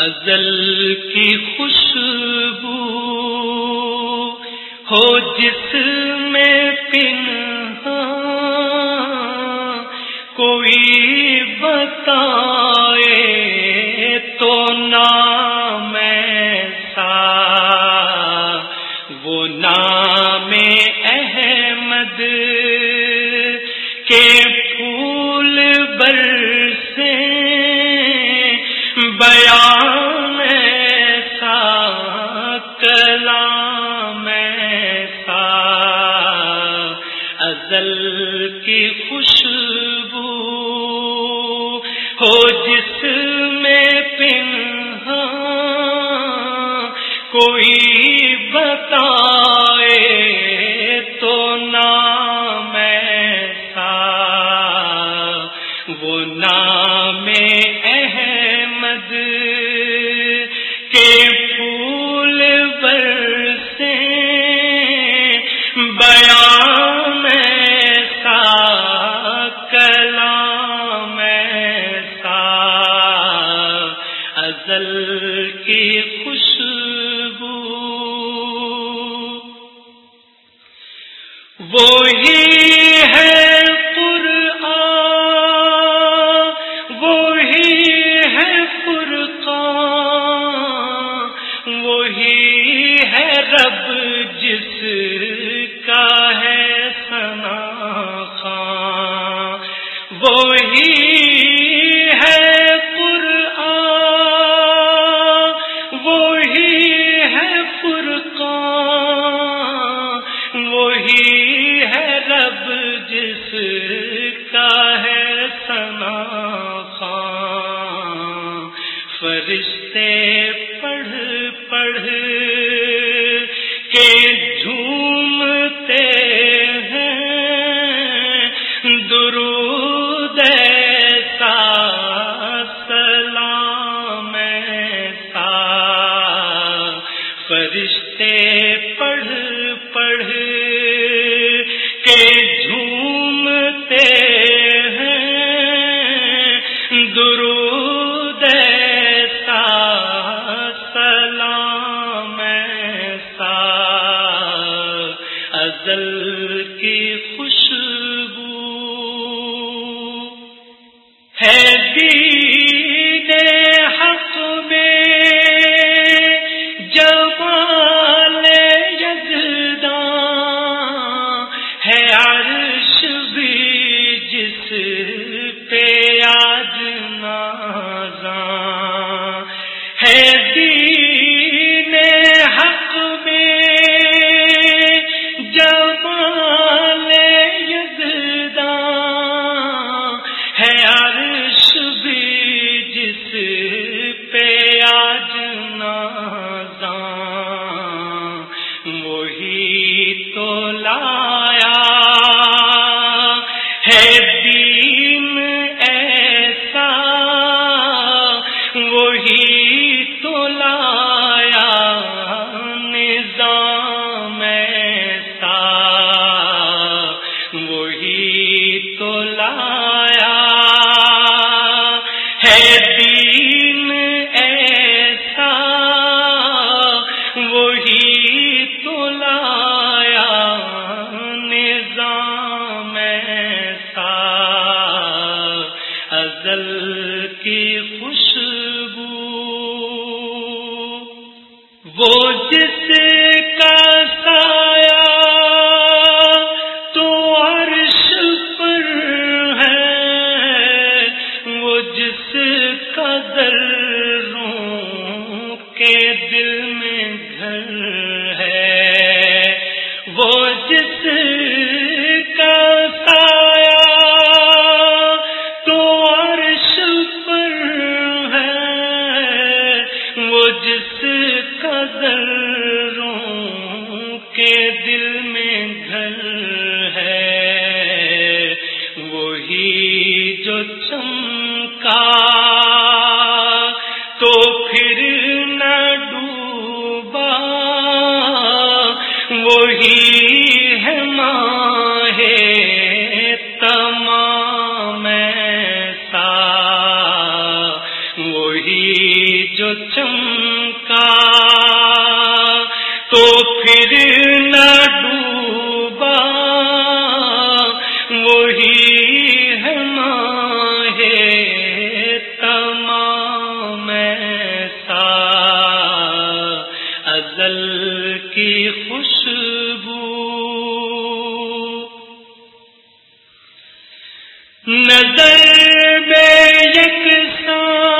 ازل کی خوشبو ہو جس میں پن کوئی بتائے تو نام ایسا وہ نام احمد کے پھول بر میں پنہا کوئی بتائے تو نام ایسا، وہ نام احمد کے پھول بر سے بیان درود ہر کی خوشبو وہ جس کا جو چمکا تو پھر نہ ڈوبا وہی ہے وہی جو چمکا تو پھر نہ ڈوبا نظر میں یکساں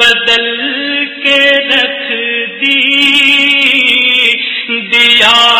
بدل کے رکھ دی دیا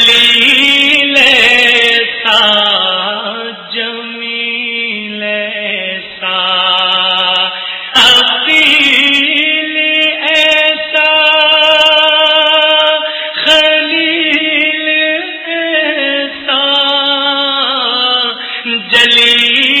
تیری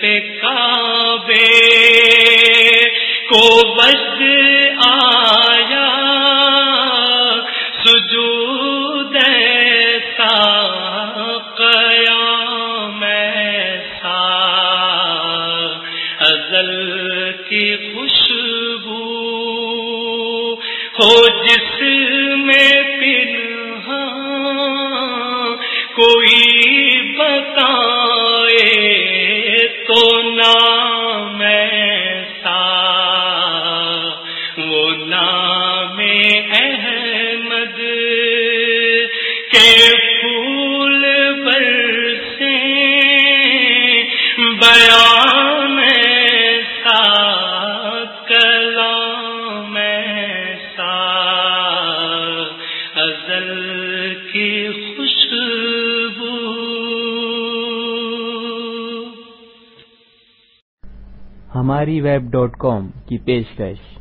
پہ کعبے کو بس آیا سجود ایسا قیام ایسا ازل کی خوشبو ہو جس بیان سا کلام سا ازل کی خوشبو ہماری ویب ڈاٹ کام کی پیشکش